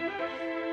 Música